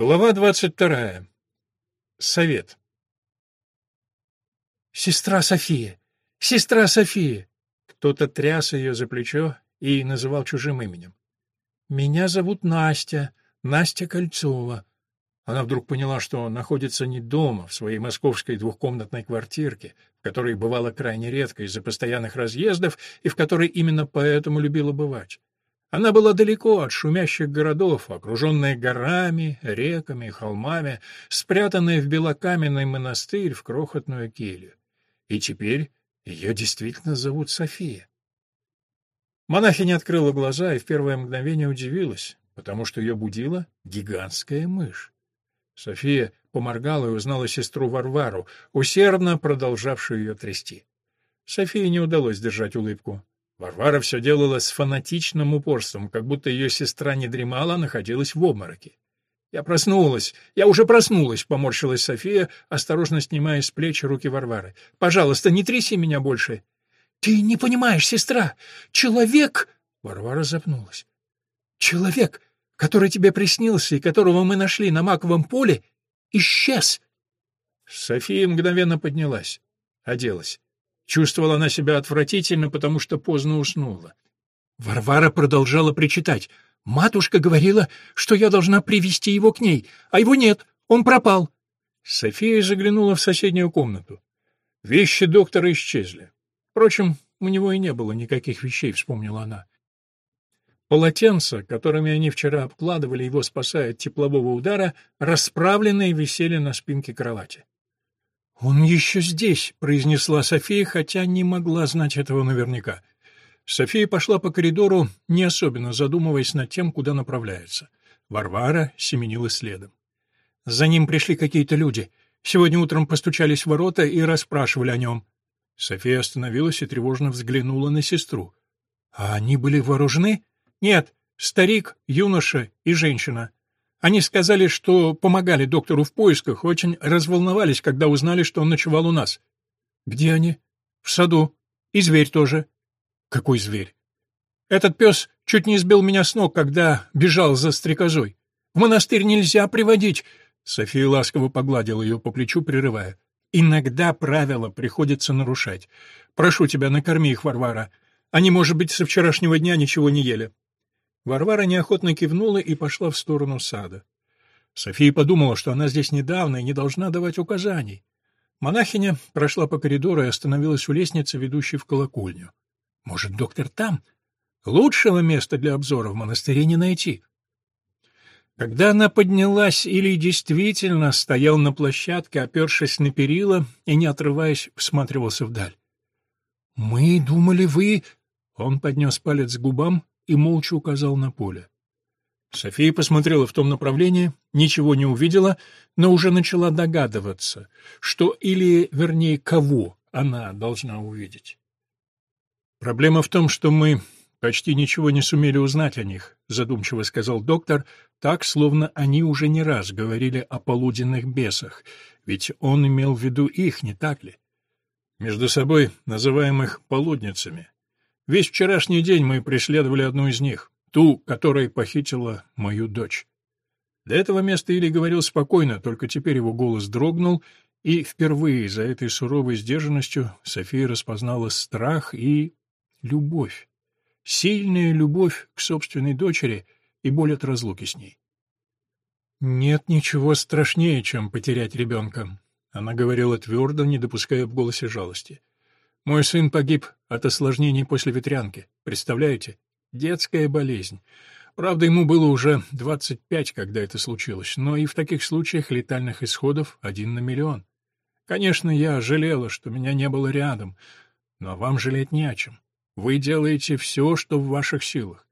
Глава двадцать вторая. Совет. «Сестра София! Сестра София!» Кто-то тряс ее за плечо и называл чужим именем. «Меня зовут Настя, Настя Кольцова». Она вдруг поняла, что находится не дома, в своей московской двухкомнатной квартирке, в которой бывала крайне редко из-за постоянных разъездов и в которой именно поэтому любила бывать. Она была далеко от шумящих городов, окруженная горами, реками холмами, спрятанная в белокаменный монастырь в крохотную келью. И теперь ее действительно зовут София. Монахиня открыла глаза и в первое мгновение удивилась, потому что ее будила гигантская мышь. София поморгала и узнала сестру Варвару, усердно продолжавшую ее трясти. Софии не удалось держать улыбку. Варвара все делала с фанатичным упорством, как будто ее сестра не дремала, а находилась в обмороке. «Я проснулась! Я уже проснулась!» — поморщилась София, осторожно снимая с плеч руки Варвары. «Пожалуйста, не тряси меня больше!» «Ты не понимаешь, сестра! Человек...» Варвара запнулась. «Человек, который тебе приснился и которого мы нашли на маковом поле, исчез!» София мгновенно поднялась, оделась. Чувствовала она себя отвратительно, потому что поздно уснула. Варвара продолжала причитать. «Матушка говорила, что я должна привести его к ней, а его нет, он пропал». София заглянула в соседнюю комнату. Вещи доктора исчезли. Впрочем, у него и не было никаких вещей, вспомнила она. Полотенца, которыми они вчера обкладывали его, спасая от теплового удара, расправленные висели на спинке кровати. «Он еще здесь», — произнесла София, хотя не могла знать этого наверняка. София пошла по коридору, не особенно задумываясь над тем, куда направляется. Варвара семенила следом. За ним пришли какие-то люди. Сегодня утром постучались в ворота и расспрашивали о нем. София остановилась и тревожно взглянула на сестру. «А они были вооружены?» «Нет, старик, юноша и женщина. Они сказали, что помогали доктору в поисках, очень разволновались, когда узнали, что он ночевал у нас. Где они? В саду. И зверь тоже. Какой зверь? Этот пес чуть не сбил меня с ног, когда бежал за стрекозой. В монастырь нельзя приводить. София ласково погладила ее по плечу, прерывая. Иногда правила приходится нарушать. Прошу тебя, накорми их, Варвара. Они, может быть, со вчерашнего дня ничего не ели. Варвара неохотно кивнула и пошла в сторону сада. София подумала, что она здесь недавно и не должна давать указаний. Монахиня прошла по коридору и остановилась у лестницы, ведущей в колокольню. Может, доктор там? Лучшего места для обзора в монастыре не найти. Когда она поднялась, Илий действительно стоял на площадке, опершись на перила и, не отрываясь, всматривался вдаль. «Мы думали, вы...» Он поднес палец к губам и молча указал на поле. София посмотрела в том направлении, ничего не увидела, но уже начала догадываться, что или, вернее, кого она должна увидеть. «Проблема в том, что мы почти ничего не сумели узнать о них», — задумчиво сказал доктор, так, словно они уже не раз говорили о полуденных бесах, ведь он имел в виду их, не так ли? Между собой называем их полудницами. Весь вчерашний день мы преследовали одну из них, ту, которая похитила мою дочь. До этого места Или говорил спокойно, только теперь его голос дрогнул, и впервые за этой суровой сдержанностью София распознала страх и любовь. Сильная любовь к собственной дочери и боль от разлуки с ней. «Нет ничего страшнее, чем потерять ребенка», — она говорила твердо, не допуская в голосе жалости. Мой сын погиб от осложнений после ветрянки. Представляете? Детская болезнь. Правда, ему было уже 25, когда это случилось, но и в таких случаях летальных исходов один на миллион. Конечно, я жалела, что меня не было рядом, но вам жалеть не о чем. Вы делаете все, что в ваших силах.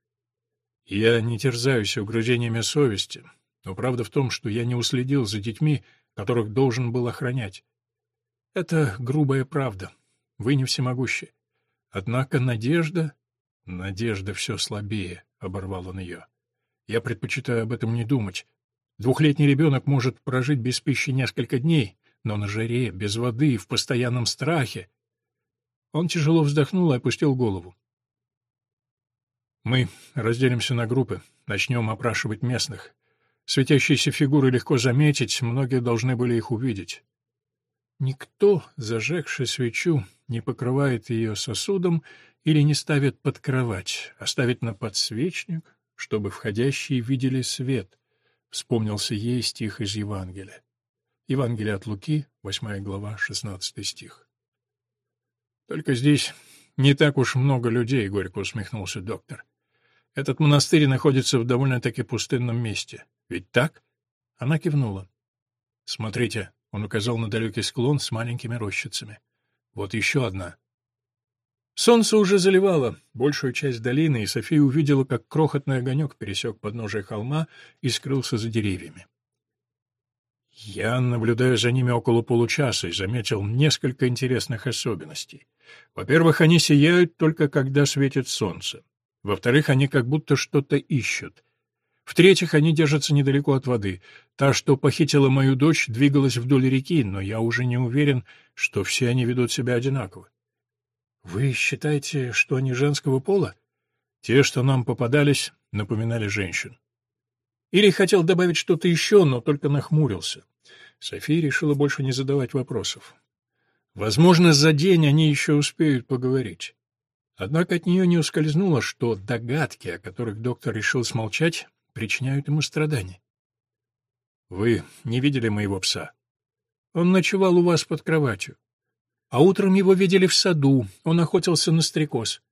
Я не терзаюсь угрызениями совести, но правда в том, что я не уследил за детьми, которых должен был охранять. Это грубая правда, вы не всемогущи. Однако надежда... Надежда все слабее, — оборвал он ее. Я предпочитаю об этом не думать. Двухлетний ребенок может прожить без пищи несколько дней, но на жаре, без воды, и в постоянном страхе. Он тяжело вздохнул и опустил голову. Мы разделимся на группы, начнем опрашивать местных. Светящиеся фигуры легко заметить, многие должны были их увидеть. Никто, зажегший свечу, не покрывает ее сосудом или не ставит под кровать, а ставит на подсвечник, чтобы входящие видели свет. Вспомнился ей стих из Евангелия. Евангелие от Луки, 8 глава, 16 стих. Только здесь не так уж много людей, горько усмехнулся доктор. Этот монастырь находится в довольно-таки пустынном месте. Ведь так? Она кивнула. Смотрите, он указал на далекий склон с маленькими рощицами. Вот еще одна. Солнце уже заливало большую часть долины, и София увидела, как крохотный огонек пересек подножие холма и скрылся за деревьями. Я наблюдаю за ними около получаса и заметил несколько интересных особенностей. Во-первых, они сияют только когда светит солнце. Во-вторых, они как будто что-то ищут. В-третьих, они держатся недалеко от воды. Та, что похитила мою дочь, двигалась вдоль реки, но я уже не уверен, что все они ведут себя одинаково. Вы считаете, что они женского пола? Те, что нам попадались, напоминали женщин. Или хотел добавить что-то еще, но только нахмурился. София решила больше не задавать вопросов. Возможно, за день они еще успеют поговорить. Однако от нее не ускользнуло, что догадки, о которых доктор решил смолчать, причиняют ему страдания. Вы не видели моего пса? Он ночевал у вас под кроватью. А утром его видели в саду, он охотился на стрекоз.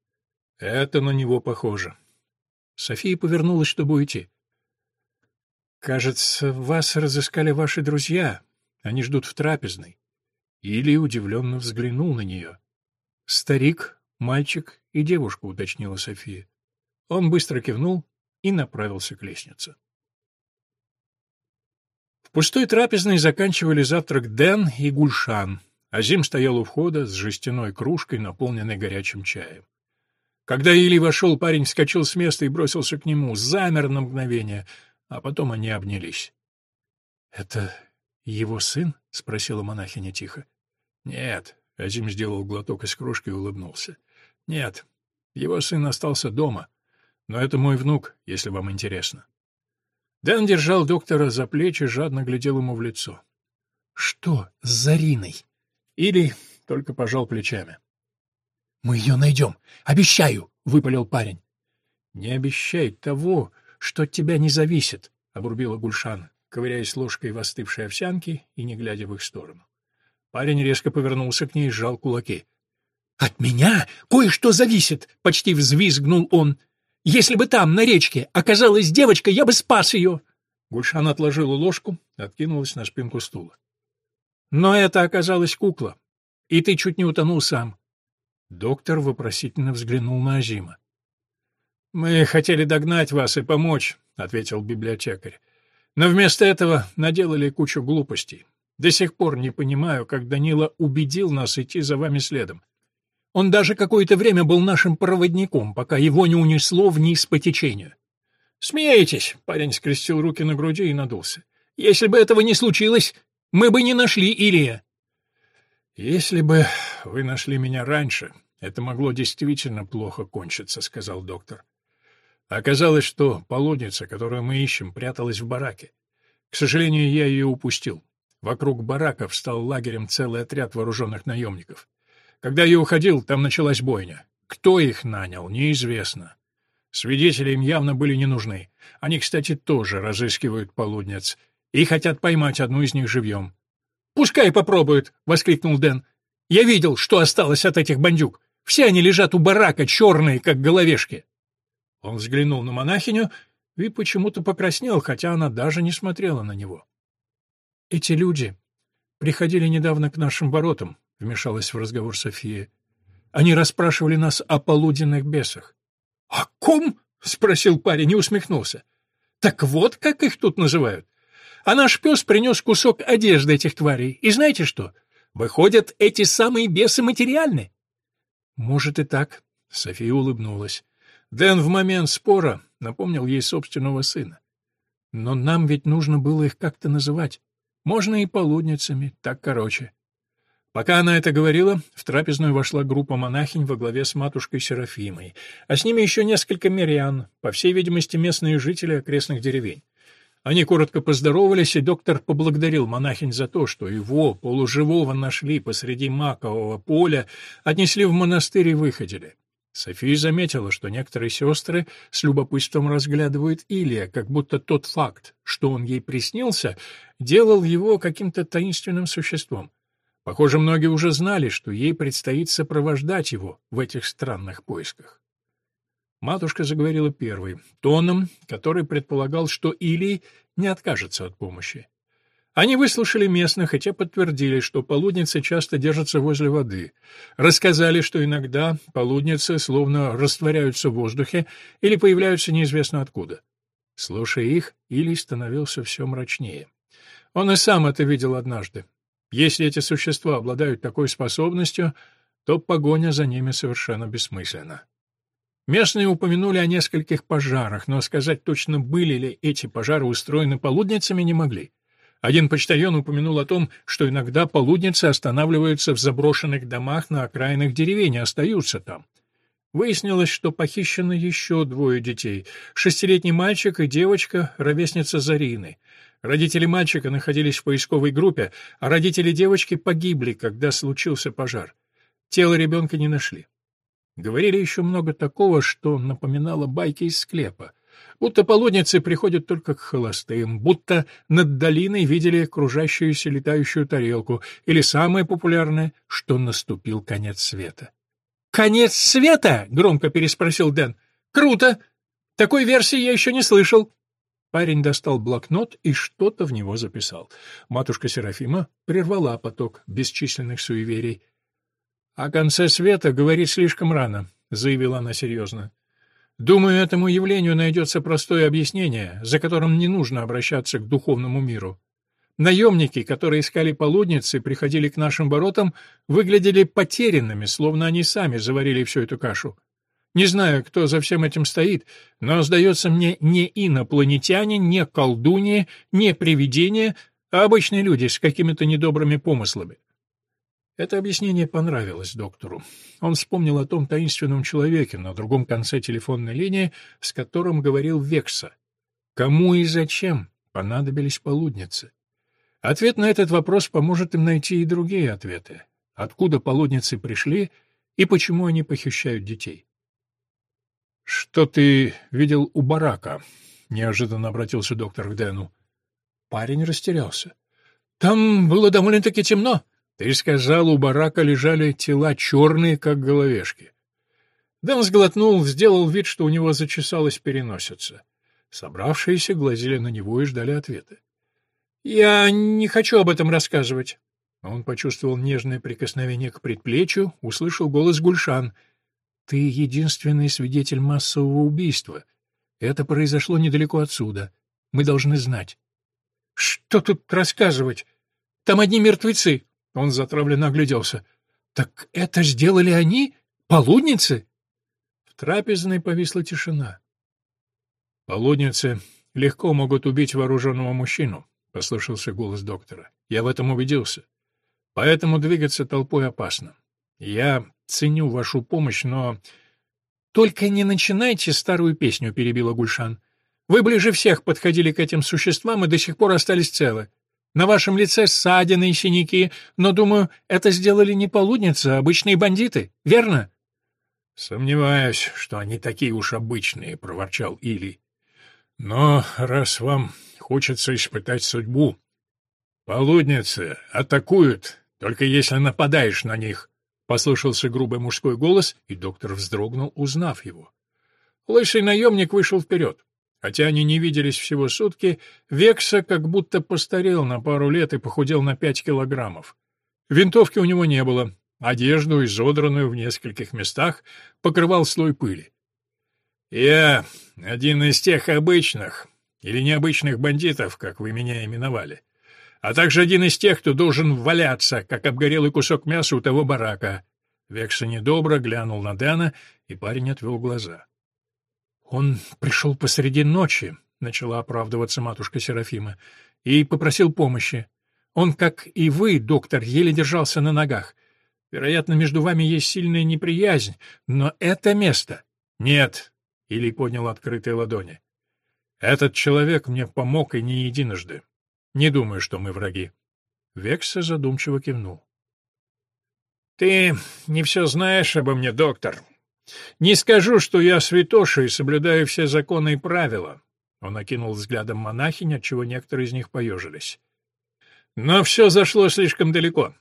Это на него похоже. София повернулась, чтобы уйти. Кажется, вас разыскали ваши друзья. Они ждут в трапезной. Или удивленно взглянул на нее. Старик, мальчик и девушка, уточнила София. Он быстро кивнул и направился к лестнице. В пустой трапезной заканчивали завтрак Дэн и Гульшан. Азим стоял у входа с жестяной кружкой, наполненной горячим чаем. Когда Или вошел, парень вскочил с места и бросился к нему, замер на мгновение, а потом они обнялись. — Это его сын? — спросила монахиня тихо. — Нет, — Азим сделал глоток из кружки и улыбнулся. — Нет, его сын остался дома, но это мой внук, если вам интересно. Дэн держал доктора за плечи, жадно глядел ему в лицо. — Что с Зариной? Или только пожал плечами. «Мы ее найдем! Обещаю!» — выпалил парень. «Не обещай того, что от тебя не зависит», — обрубила Гульшан, ковыряясь ложкой в остывшей овсянке и не глядя в их сторону. Парень резко повернулся к ней и сжал кулаки. «От меня кое-что зависит!» — почти взвизгнул он. «Если бы там, на речке, оказалась девочка, я бы спас ее!» Гульшан отложила ложку, откинулась на спинку стула. Но это оказалась кукла, и ты чуть не утонул сам. Доктор вопросительно взглянул на Азима. «Мы хотели догнать вас и помочь», — ответил библиотекарь. «Но вместо этого наделали кучу глупостей. До сих пор не понимаю, как Данила убедил нас идти за вами следом. Он даже какое-то время был нашим проводником, пока его не унесло вниз по течению». «Смеетесь?» — парень скрестил руки на груди и надулся. «Если бы этого не случилось, мы бы не нашли Илия. Если бы вы нашли меня раньше, это могло действительно плохо кончиться, сказал доктор. Оказалось, что полудница, которую мы ищем, пряталась в бараке. К сожалению, я ее упустил. Вокруг барака встал лагерем целый отряд вооруженных наемников. Когда я уходил, там началась бойня. Кто их нанял, неизвестно. Свидетели им явно были не нужны. Они, кстати, тоже разыскивают полудниц и хотят поймать одну из них живьем. «Пускай попробуют!» — воскликнул Дэн. «Я видел, что осталось от этих бандюк. Все они лежат у барака, черные, как головешки». Он взглянул на монахиню и почему-то покраснел, хотя она даже не смотрела на него. «Эти люди приходили недавно к нашим воротам», — вмешалась в разговор София. «Они расспрашивали нас о полуденных бесах». «О ком?» — спросил парень и усмехнулся. «Так вот, как их тут называют. А наш пес принес кусок одежды этих тварей. И знаете что? Выходят, эти самые бесы материальны. Может и так. София улыбнулась. Дэн в момент спора напомнил ей собственного сына. Но нам ведь нужно было их как-то называть. Можно и полудницами, так короче. Пока она это говорила, в трапезную вошла группа монахинь во главе с матушкой Серафимой, а с ними еще несколько мирян, по всей видимости, местные жители окрестных деревень. Они коротко поздоровались, и доктор поблагодарил монахинь за то, что его, полуживого, нашли посреди макового поля, отнесли в монастырь и выходили. София заметила, что некоторые сестры с любопытством разглядывают Илия, как будто тот факт, что он ей приснился, делал его каким-то таинственным существом. Похоже, многие уже знали, что ей предстоит сопровождать его в этих странных поисках. Матушка заговорила первой, тоном, который предполагал, что Илий не откажется от помощи. Они выслушали местных, те подтвердили, что полудницы часто держатся возле воды. Рассказали, что иногда полудницы словно растворяются в воздухе или появляются неизвестно откуда. Слушая их, Илий становился все мрачнее. Он и сам это видел однажды. Если эти существа обладают такой способностью, то погоня за ними совершенно бессмысленна. Местные упомянули о нескольких пожарах, но сказать точно, были ли эти пожары устроены полудницами, не могли. Один почтальон упомянул о том, что иногда полудницы останавливаются в заброшенных домах на окраинах деревень и остаются там. Выяснилось, что похищено еще двое детей — шестилетний мальчик и девочка, ровесница Зарины. Родители мальчика находились в поисковой группе, а родители девочки погибли, когда случился пожар. Тело ребенка не нашли. Говорили еще много такого, что напоминало байки из склепа — будто полудницы приходят только к холостым, будто над долиной видели кружащуюся летающую тарелку, или самое популярное, что наступил конец света. «Конец света?» — громко переспросил Дэн. «Круто! Такой версии я еще не слышал». Парень достал блокнот и что-то в него записал. Матушка Серафима прервала поток бесчисленных суеверий. «О конце света говорить слишком рано», — заявила она серьезно. Думаю, этому явлению найдется простое объяснение, за которым не нужно обращаться к духовному миру. Наемники, которые искали полудницы, приходили к нашим воротам, выглядели потерянными, словно они сами заварили всю эту кашу. Не знаю, кто за всем этим стоит, но, сдается мне, не инопланетяне, не колдуньи, не привидения, а обычные люди с какими-то недобрыми помыслами. Это объяснение понравилось доктору. Он вспомнил о том таинственном человеке на другом конце телефонной линии, с которым говорил Векса. Кому и зачем понадобились полудницы? Ответ на этот вопрос поможет им найти и другие ответы. Откуда полудницы пришли и почему они похищают детей? «Что ты видел у барака?» — неожиданно обратился доктор к Дэну. Парень растерялся. «Там было довольно-таки темно. Ты сказал, у барака лежали тела черные, как головешки. Дэн сглотнул, сделал вид, что у него зачесалась переносица. Собравшиеся глазели на него и ждали ответа. «Я не хочу об этом рассказывать». Он почувствовал нежное прикосновение к предплечью, услышал голос Гульшан. «Ты единственный свидетель массового убийства. Это произошло недалеко отсюда. Мы должны знать». «Что тут рассказывать? Там одни мертвецы. Он затравленно огляделся. «Так это сделали они? Полудницы?» В трапезной повисла тишина. «Полудницы легко могут убить вооруженного мужчину», — послышался голос доктора. «Я в этом убедился. Поэтому двигаться толпой опасно. Я ценю вашу помощь, но...» «Только не начинайте старую песню», — перебила Гульшан. «Вы ближе всех подходили к этим существам и до сих пор остались целы. На вашем лице ссадины и синяки, но, думаю, это сделали не полудницы, а обычные бандиты, верно?» «Сомневаюсь, что они такие уж обычные», — проворчал Или. «Но раз вам хочется испытать судьбу, полудницы атакуют, только если нападаешь на них», — послышался грубый мужской голос, и доктор вздрогнул, узнав его. Лысый наемник вышел вперед. Хотя они не виделись всего сутки, Векса как будто постарел на пару лет и похудел на пять килограммов. Винтовки у него не было, одежду, изодранную в нескольких местах, покрывал слой пыли. «Я один из тех обычных или необычных бандитов, как вы меня именовали, а также один из тех, кто должен валяться, как обгорелый кусок мяса у того барака». Векса недобро глянул на Дэна, и парень отвел глаза. «Он пришел посреди ночи», — начала оправдываться матушка Серафима, — «и попросил помощи. Он, как и вы, доктор, еле держался на ногах. Вероятно, между вами есть сильная неприязнь, но это место...» «Нет», — Или поднял открытые ладони. Этот человек мне помог и не единожды. Не думаю, что мы враги. Векса задумчиво кивнул. Ты не все знаешь обо мне, доктор. Не скажу, что я святоша и соблюдаю все законы и правила. Он окинул взглядом монахинь, отчего некоторые из них поежились. Но все зашло слишком далеко.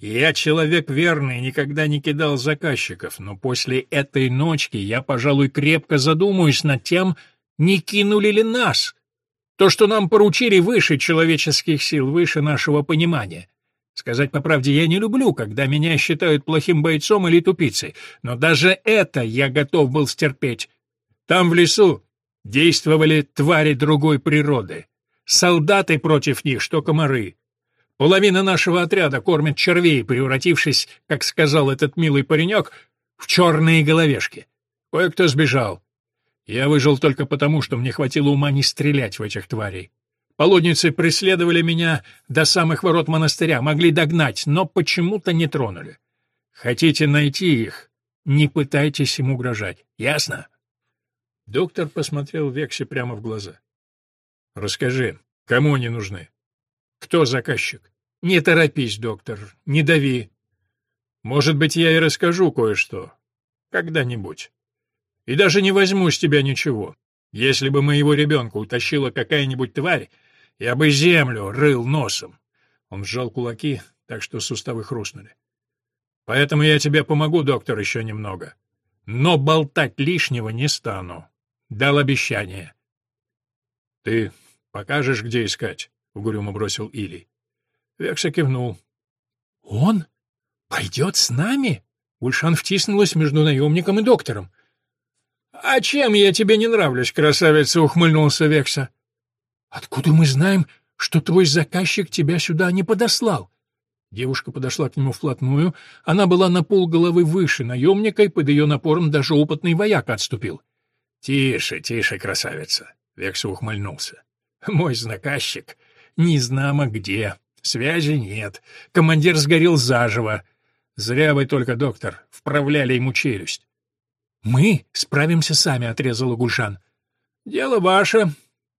Я человек верный, никогда не кидал заказчиков, но после этой ночки я, пожалуй, крепко задумаюсь над тем, не кинули ли нас. То, что нам поручили, выше человеческих сил, выше нашего понимания. Сказать по правде, я не люблю, когда меня считают плохим бойцом или тупицей, но даже это я готов был стерпеть. Там, в лесу, действовали твари другой природы. Солдаты против них, что комары. Половина нашего отряда кормит червей, превратившись, как сказал этот милый паренек, в черные головешки. Кое-кто сбежал. Я выжил только потому, что мне хватило ума не стрелять в этих тварей. Полудницы преследовали меня до самых ворот монастыря, могли догнать, но почему-то не тронули. Хотите найти их, не пытайтесь им угрожать. Ясно? Доктор посмотрел Вексе прямо в глаза. Расскажи, кому они нужны? Кто заказчик? Не торопись, доктор, не дави. Может быть, я и расскажу кое-что. Когда-нибудь. И даже не возьму с тебя ничего. Если бы моего ребенка утащила какая-нибудь тварь, я бы землю рыл носом. Он сжал кулаки, так что суставы хрустнули. Поэтому я тебе помогу, доктор, еще немного. Но болтать лишнего не стану. Дал обещание. Ты покажешь, где искать? — угрюмо бросил Илий. Векса кивнул. «Он? Пойдет с нами?» Ульшан втиснулась между наемником и доктором. «А чем я тебе не нравлюсь, красавица?» — ухмыльнулся Векса. «Откуда мы знаем, что твой заказчик тебя сюда не подослал?» Девушка подошла к нему вплотную. Она была на пол головы выше наемника, и под ее напором даже опытный вояк отступил. «Тише, тише, красавица!» — Векса ухмыльнулся. «Мой заказчик не знамо где. Связи нет. Командир сгорел заживо. Зря вы только, доктор, вправляли ему челюсть. «Мы справимся сами», — отрезал Гульшан. «Дело ваше».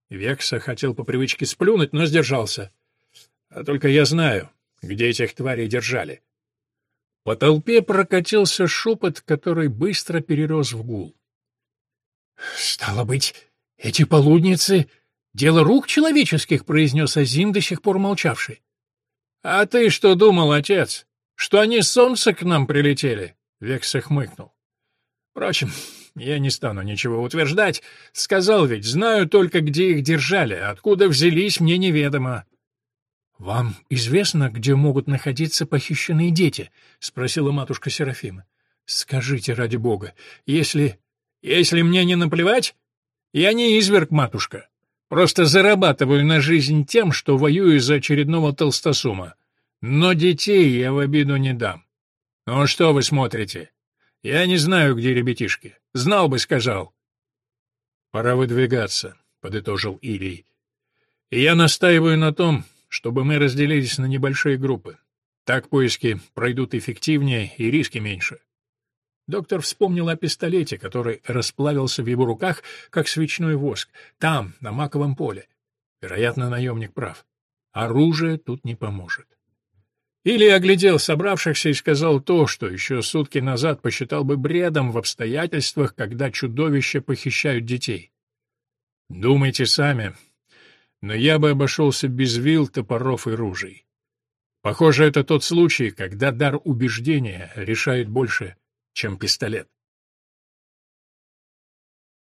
Векса хотел по привычке сплюнуть, но сдержался. «А только я знаю, где этих тварей держали». По толпе прокатился шепот, который быстро перерос в гул. «Стало быть, эти полудницы «Дело рук человеческих», — произнес Азим, до сих пор молчавший. «А ты что думал, отец? Что они с солнца к нам прилетели?» — Векса хмыкнул. «Впрочем, я не стану ничего утверждать. Сказал ведь, знаю только, где их держали, откуда взялись, мне неведомо». «Вам известно, где могут находиться похищенные дети?» — спросила матушка Серафима. «Скажите, ради бога, если...» «Если мне не наплевать? Я не изверг, матушка. Просто зарабатываю на жизнь тем, что воюю за очередного толстосума. Но детей я в обиду не дам. Ну что вы смотрите? Я не знаю, где ребятишки. Знал бы, сказал. Пора выдвигаться, подытожил Илий. И я настаиваю на том, чтобы мы разделились на небольшие группы. Так поиски пройдут эффективнее и риски меньше. Доктор вспомнил о пистолете, который расплавился в его руках, как свечной воск, там, на маковом поле. Вероятно, наемник прав. Оружие тут не поможет. Или оглядел собравшихся и сказал то, что еще сутки назад посчитал бы бредом в обстоятельствах, когда чудовища похищают детей. Думайте сами, но я бы обошелся без вил, топоров и ружей. Похоже, это тот случай, когда дар убеждения решает больше, чем пистолет.